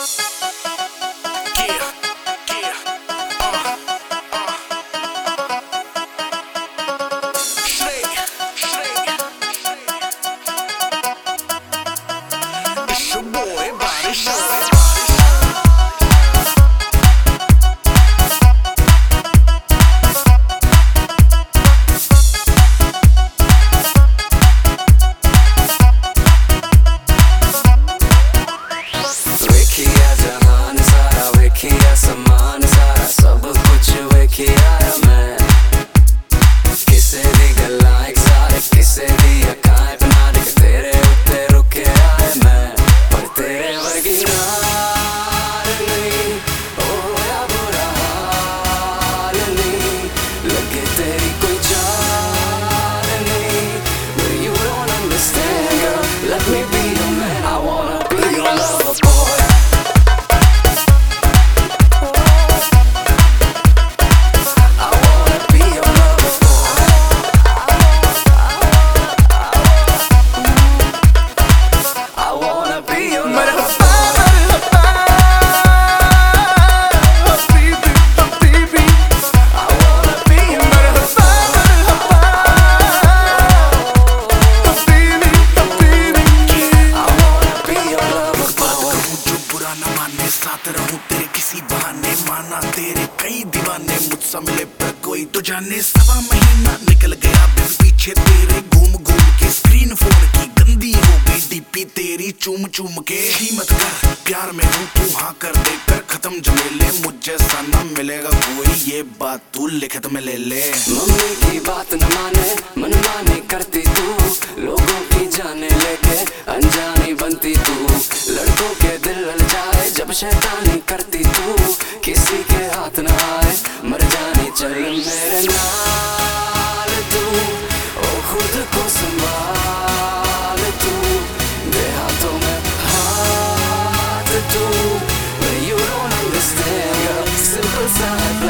you सा मिले पर कोई तो जाने। सवा महीना निकल गया, बिन पीछे तेरे घूम घूम के। स्क्रीन फ़ोन की गंदी हो गई, डीपी तेरी चूम चूम के। कीमत कर, प्यार में हूँ, तू हाँ कर दे, कर खत्म जमेले मुझे सा न मिलेगा कोई, ये बात तू लिखत में ले ले। मम्मी की बात न माने मन माने करती तू। लोगों की जाने लेके अनजानी लल जाए जब शैतानी करती तू किसी के हाथ न आए मर जाने चल मेरे नाल तू ओ खुद को संभाल तू दे हाथों में हाथ तू You don't understand, girl. Simple side